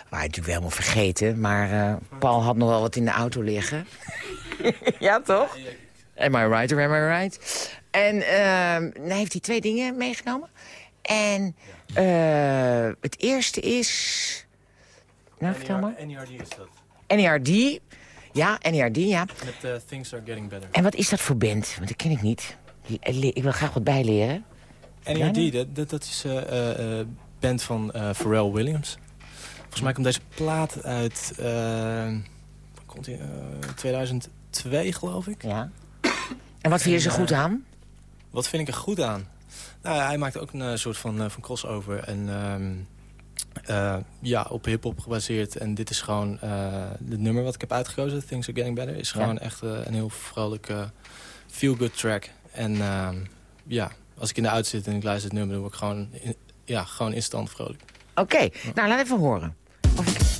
waar natuurlijk wel helemaal vergeten. Maar Paul had nog wel wat in de auto liggen. ja, toch? Am I right or am I right? En ehm nou heeft hij twee dingen meegenomen. En het eerste is... Nou, vertel maar. NERD is dat. NERD. Ja, NERD, ja. Met Things Are Getting Better. En wat is dat voor band? Want dat ken ik niet. Ik wil graag wat bijleren. NERD, dat, dat, dat is een uh, uh, band van eh, Pharrell Williams. Volgens mij komt deze plaat uit eh, komt die, eh, 2002, geloof ik. Ja. En wat vind je er En, goed eh, aan? Wat vind ik er goed aan? Nou, hij maakt ook een eh, soort van, eh, van crossover. En ehm, eh, ja, op hip-hop gebaseerd. En dit is gewoon eh, het nummer wat ik heb uitgekozen. Things Are Getting Better. Is Ja. gewoon echt eh, een heel vrolijke feel-good track. En ehm, ja, als ik in de auto zit en ik luister het nummer... dan word ik gewoon, ja, gewoon instant vrolijk. Oké, nou laat even horen. Of ik...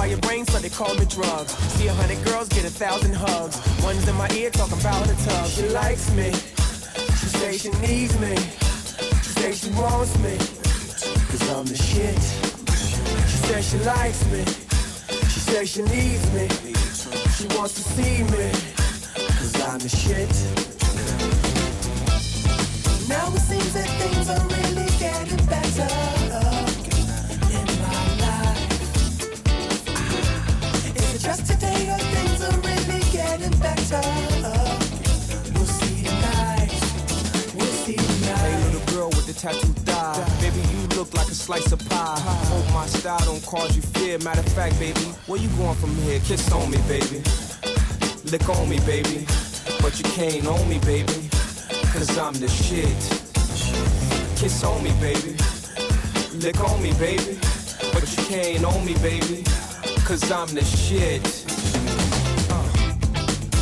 Modify your brain so they call me drugs. See a hundred girls get a thousand hugs. One's in my ear talking about the tub. She likes me. She says she needs me. She says she wants me. Cause I'm the shit. She says she likes me. She says she needs me. She wants to see me. Cause I'm the shit. Now it seems that things are really getting better tattoo thigh. Baby, you look like a slice of pie. Hope my style don't cause you fear. Matter of fact, baby, where you going from here? Kiss on me, baby. Lick on me, baby. But you can't own me, baby. Cause I'm the shit. Kiss on me, baby. Lick on me, baby. But you can't own me, baby. Cause I'm the shit.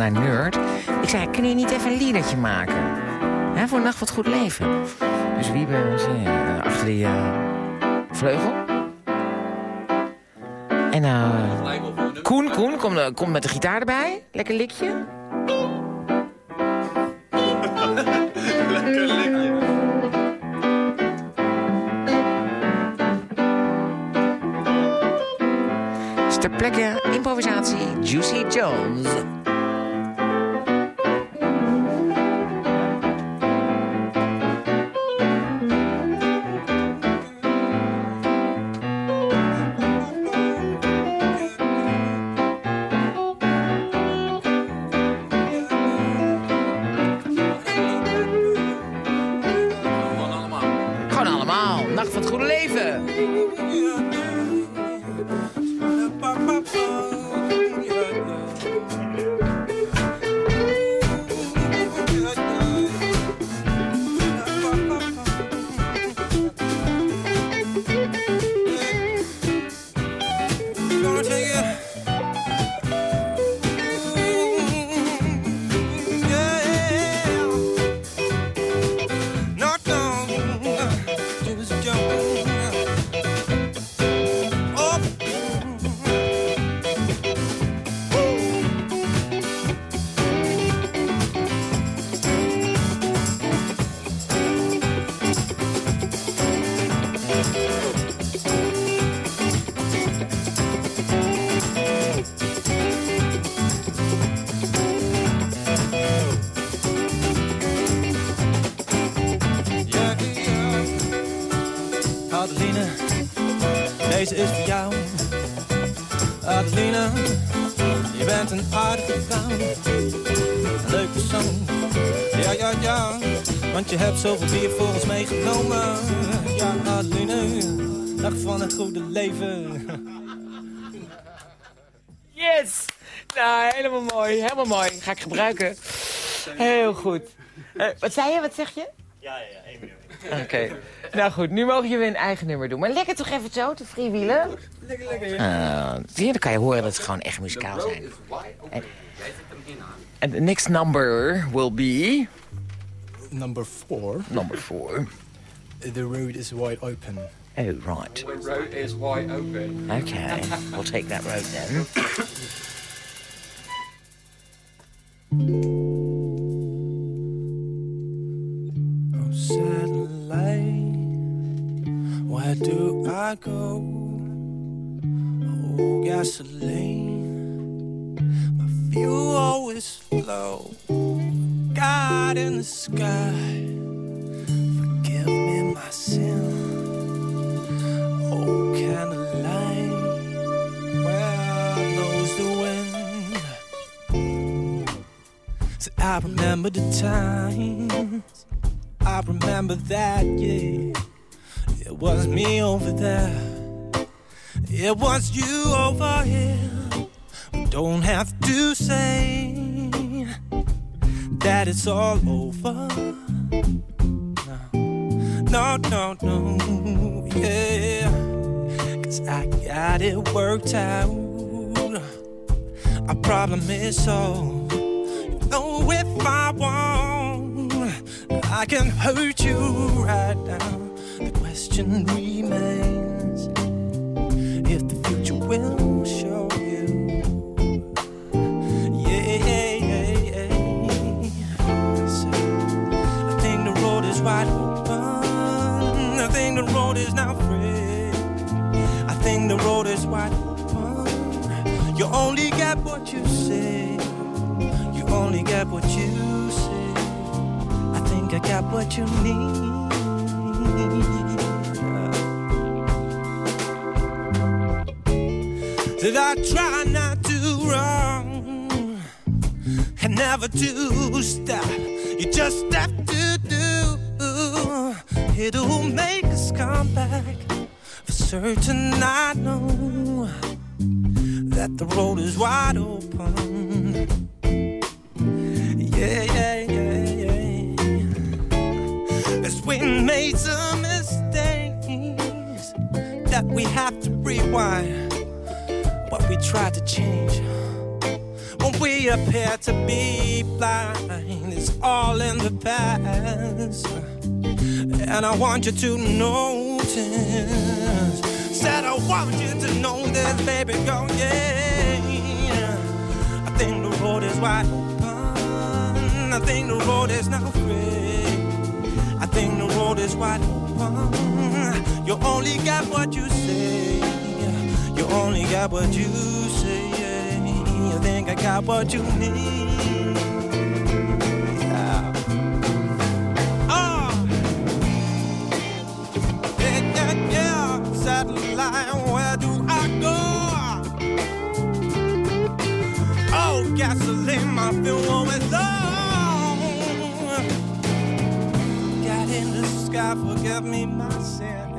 naar Nerd. Ik zei, kun je niet even een liedertje maken? Hè, voor een nacht wat goed leven. Dus Wiebe was eh, achter die eh, vleugel. En nou... Koen, Koen, kom, kom met de gitaar erbij. Lekker likje. Dus ter plekke improvisatie Juicy Jones. Adeline, deze is voor jou. Adeline, je bent een aardige vrouw. Een leuk persoon. Ja, ja, ja. Want je hebt zoveel bier voor ons meegenomen. Ja, Adeline, dag van het goede leven. Yes! Nou, helemaal mooi, helemaal mooi. Ga ik gebruiken. Heel goed. Eh, wat zei je, wat zeg je? Ja, ja, ja, één minuut. Oké. Nou goed, nu mogen jullie een eigen nummer doen. Maar lekker toch even zo, te freewheelen? Lekker, lekker. Uh, zie je, dan kan je horen dat ze gewoon echt muzikaal zijn. En, and the next number will be... Number four. Number four. The road is wide open. Oh, right. The road is wide open. Okay, we'll take that road then. Oh, satellite, where do I go? Oh, gasoline, my fuel always low. God in the sky, forgive me my sin. Oh, candlelight, where blows the wind? So I remember the times. I remember that, yeah. It was me over there. It was you over here. We don't have to say that it's all over. No, no, no, yeah. Cause I got it worked out. Our problem is solved. Oh, if I want, I can hurt you right now. Question remains if the future will show you. Yeah, yeah, yeah, I think the road is wide open. I think the road is now free. I think the road is wide open. You only get what you say. You only get what you say. I think I got what you need. Did I try not to run and never to stop? You just have to do. It'll make us come back. For certain, I know that the road is wide open. Yeah, yeah, yeah, yeah. As we made some mistakes that we have to rewind. Tried to change. When we appear to be blind, it's all in the past. And I want you to notice. Said I want you to know this, baby, go, yeah. I think the road is wide open. I think the road is now free. I think the road is wide open. You only got what you say. You only got what you say. You think I got what you need. Oh. Yeah, yeah. Satellite, where do I go? Oh, gasoline, my fuel always low. Got in the sky, forgive me my sin.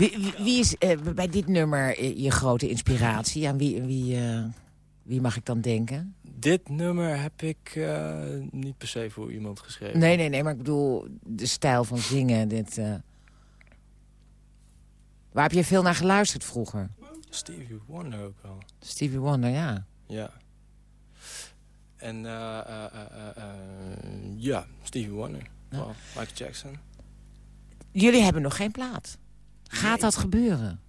Wie, wie- is eh, bij dit nummer eh, je grote inspiratie? Aan wie, wie, eh, wie mag ik dan denken? Dit nummer heb ik niet per se voor iemand geschreven. Nee, nee, nee, maar ik bedoel de stijl van zingen. Dit. Waar heb je veel naar geluisterd vroeger? Stevie Wonder ook wel. Stevie Wonder, ja. Ja. En ja, Stevie Wonder. Wel, Michael Jackson. Jullie hebben nog geen plaat. Gaat dat gebeuren?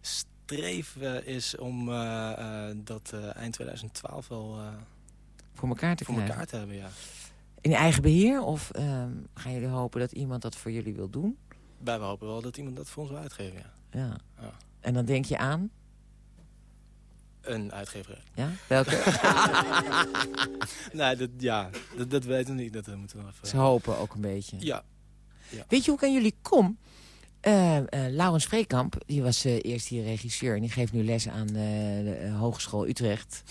Streven is om eh, eh, dat eh, eind 2012 wel Voor elkaar te voor krijgen? elkaar te hebben, ja. In eigen beheer? Of ehm, gaan jullie hopen dat iemand dat voor jullie wil doen? Wij hopen wel dat iemand dat voor ons wil uitgeven, ja. Ja. Ja. En dan denk je aan? Een uitgever. Ja? Welke? nee, dat, ja, dat, dat weten we niet. Dat moeten we nog even... Ze hopen ook een beetje. Ja. ja. Weet je hoe ik aan jullie kom? Eh, Laurens Vreekamp, die was eh, eerst hier regisseur... en die geeft nu les aan de Hogeschool Utrecht.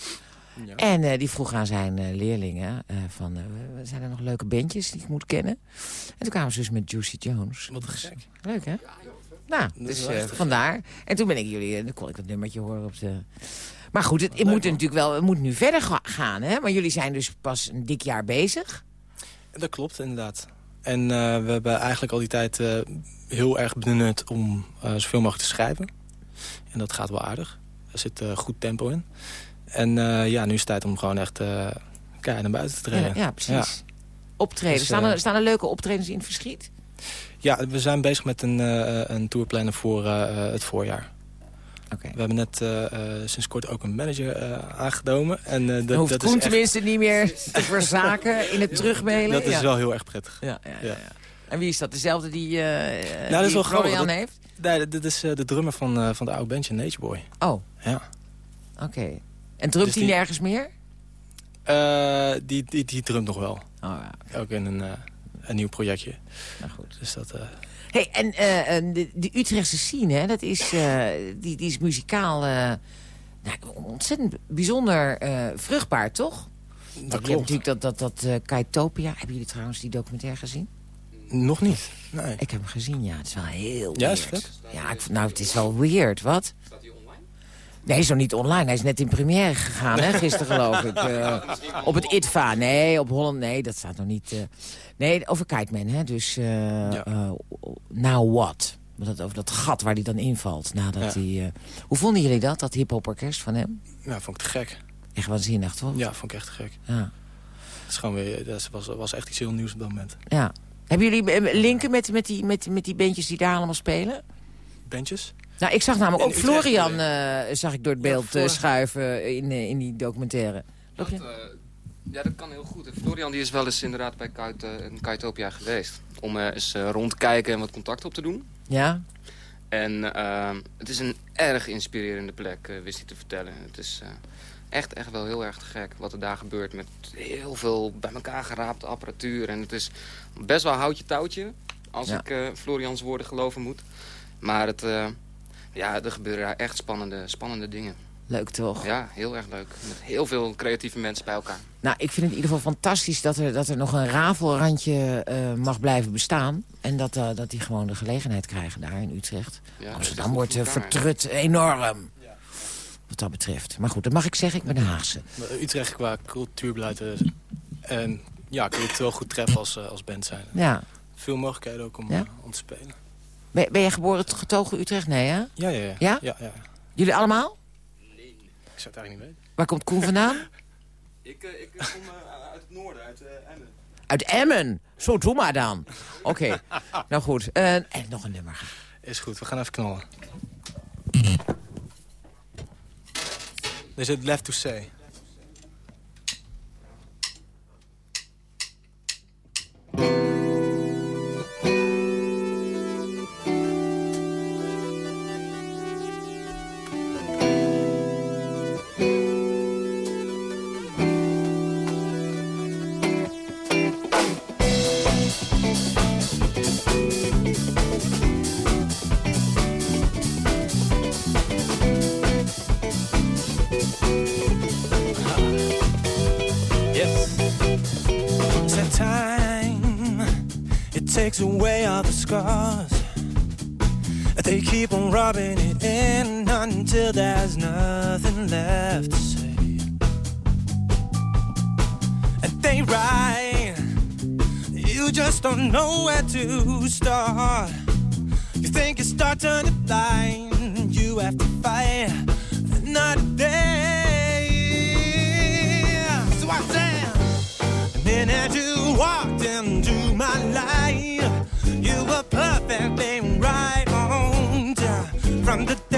Ja. En die vroeg aan zijn leerlingen... van, zijn er nog leuke bandjes die ik moet kennen? En toen kwamen ze dus met Juicy Jones. Wat Dus, gek. Leuk, hè? Nou, dus vandaar. En toen ben ik jullie... dan kon ik dat nummertje horen op de... Maar goed, het, het moet natuurlijk wel... Het moet nu verder ga- gaan, hè? Maar jullie zijn dus pas een dik jaar bezig. Dat klopt, inderdaad. En eh, we hebben eigenlijk al die tijd eh, heel erg benut om eh, zoveel mogelijk te schrijven. En dat gaat wel aardig. Er zit goed tempo in. En ja, nu is het tijd om gewoon echt keihard naar buiten te treden. Ja, ja, precies. Optreden. Dus, staan, er, staan er leuke optredens in verschiet? Ja, we zijn bezig met een, eh een tourplannen voor het voorjaar. We hebben net eh, eh, sinds kort ook een manager eh, aangenomen. En, dat, hoeft dat Koen is echt- tenminste niet meer te verzaken in het terugmailen. Dat is Ja. wel heel erg prettig. Ja, ja. En wie is dat? Dezelfde die, eh Nou, dat is wel grappig. Dat- heeft? Nee, dit is de drummer van, van de oude bandje Nature Boy. Oh. Ja. Oké. En drumt Dus hij die- nergens meer? Die, die, die drumt nog wel. Oh, ja. Ook in een, een nieuw projectje. Nou goed. Dus dat... eh, Hey, en eh, de, de Utrechtse scene, hè, dat is, eh, die, die is muzikaal nou, ontzettend bijzonder vruchtbaar, toch? Je hebt klopt. natuurlijk dat, dat, dat Kaitopia. Hebben jullie trouwens die documentaire gezien? Nog niet, nee. Ik heb hem gezien, ja. Het is wel heel Ja, is vet? Ja, ik, nou, het is wel weird. Wat? Nee, hij is nog niet online. Hij is net in première gegaan, hè, gisteren geloof ik. Eh, op het ITVA. Nee, op Holland. Nee, dat staat nog niet. eh. nee, over Kiteman, hè. Dus, eh Now What? Dat, over dat gat waar hij dan invalt. Nadat Ja. hij, hoe vonden jullie dat, dat hip-hop orkest van hem? Ja, vond ik te gek. Echt waanzinnig, toch? Ja, vond ik echt te gek. Ja. Het is gewoon weer, dat was, was echt iets heel nieuws op dat moment. ja. Hebben jullie linken met, met, die, met, met die bandjes die daar allemaal spelen? Bandjes? Nou, ik zag namelijk ook Florian eh, zag ik door het beeld eh, schuiven in, eh, in die documentaire. Loop je? Dat, eh, ja, dat kan heel goed. En Florian die is wel eens inderdaad bij Kuit, in Kuitopia geweest. Om eh, eens eh, rond te kijken en wat contact op te doen. Ja? En het is een erg inspirerende plek, wist hij te vertellen. Het is eh, echt, echt wel heel erg te gek wat er daar gebeurt. Met heel veel bij elkaar geraapte apparatuur. En het is best wel houtje touwtje, als Ja. ik eh, Florians woorden geloven moet. Maar het, eh, ja, er gebeuren daar echt spannende, spannende dingen. Leuk toch? Ja, heel erg leuk. Met heel veel creatieve mensen bij elkaar. Nou, ik vind het in ieder geval fantastisch dat er, dat er nog een rafelrandje eh, mag blijven bestaan. En dat, eh, dat die gewoon de gelegenheid krijgen daar in Utrecht. Ja, Amsterdam wordt elkaar, vertrut enorm. Wat dat betreft. Maar goed, dat mag ik zeggen, ik ben een Haagse. Utrecht qua cultuurbeleid eh, en ja, kun je het wel goed treffen als, eh, als band zijn. Ja. Veel mogelijkheden ook om, Ja? eh, om te spelen. Ben, ben je geboren getogen Utrecht? Nee, hè? Ja, ja, ja. Ja? ja, ja. Jullie allemaal? Ik zou het eigenlijk niet weten. Waar komt Koen vandaan? Ik, ik kom uit het noorden, uit Emmen. Uit Emmen. Zo, doe maar dan. Oké, nou goed. Eh, en nog een nummer. Is goed, we gaan even knallen. Er zit Left to Say. Yes. Scars. They keep on rubbing it in until there's nothing left to say. And they write, you just don't know where to start. You think you start turning blind, you have to fight another day. So I said, the minute you walked into my life, perfectly right on. From the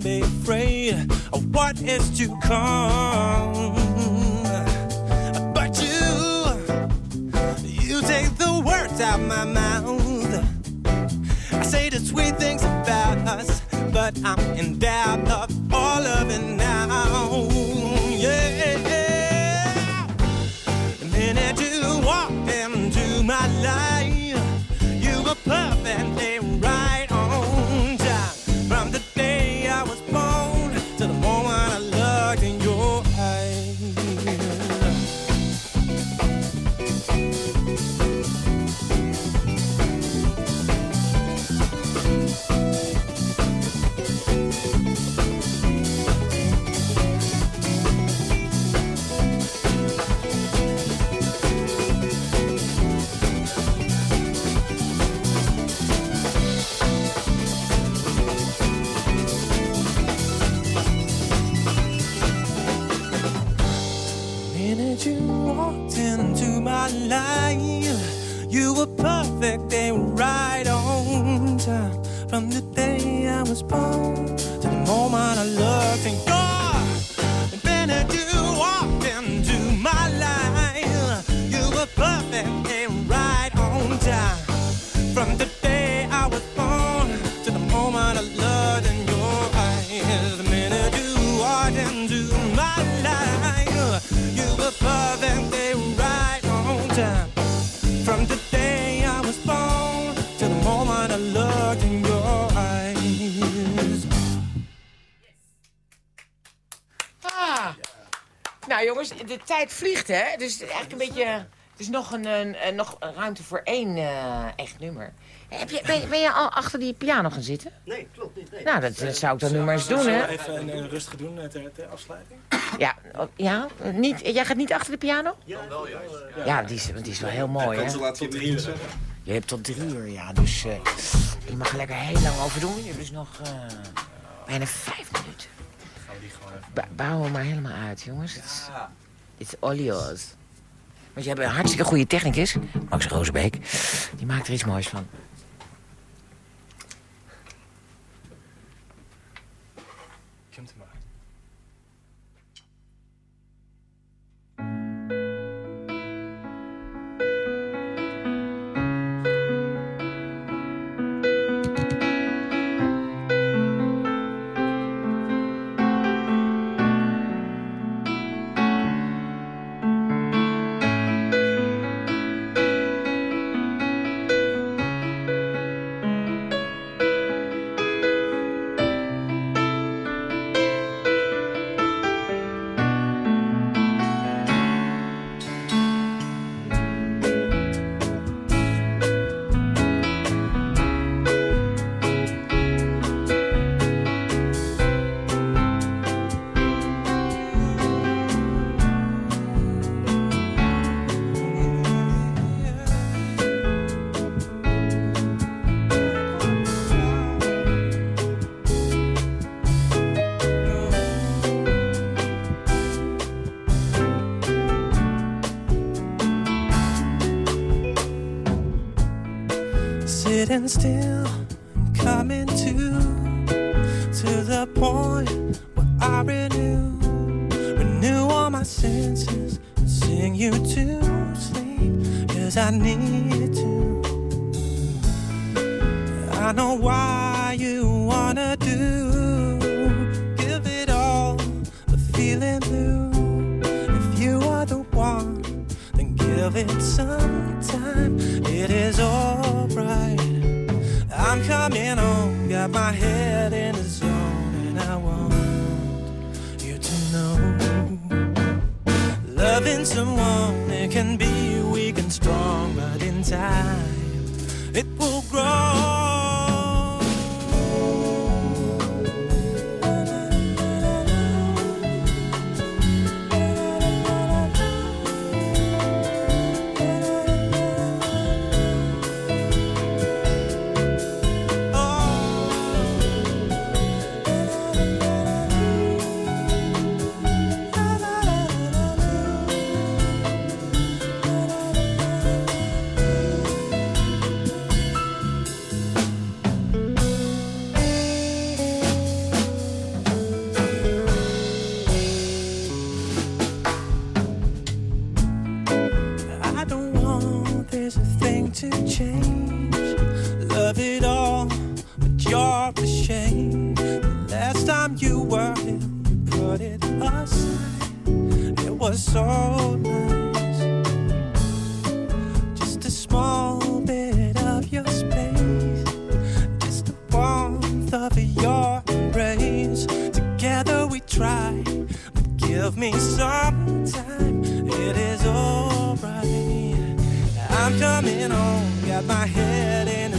be afraid of what is to come. But you, you take the words out my mouth. I say the sweet things about us, but I'm in doubt of Nou jongens, de tijd vliegt hè. Dus het is eigenlijk een beetje... Het is nog, een, een, een- nog ruimte voor één eh, echt nummer. Heb je, ben, je- ben je al achter die piano gaan zitten? Nee, klopt niet. Nee. Nou, dat, dat zou ik dan nu maar eens doen, hè? we even een, een rustige doen eh, ter, ter afsluiting? Ja, oh, ja niet, jij gaat niet achter de piano? Ja, wel juist. Ja, die is, die is wel heel mooi, hè? tot drie uur. Je hebt tot drie uur, ja. Dus eh, je mag er lekker heel lang over doen. Je hebt dus nog eh, bijna vijf minuten. Bouw hem maar helemaal uit, jongens. Is, it's all yours. Want je hebt een hartstikke goede technicus, Max Rozenbeek. Die maakt er iets moois van. Sitting still, I'm coming to, to the point where I renew, renew all my senses, sing you to sleep, cause I need to. I know why you wanna do, give it all, the feeling blue. If you are the one, then give it some time. It is alright. Got my head in the zone, and I want you to know. Loving someone, it can be weak and strong, but in time, it will grow. of me sometime. It is alright. I'm coming home, got my head in the